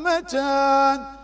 مدهامتان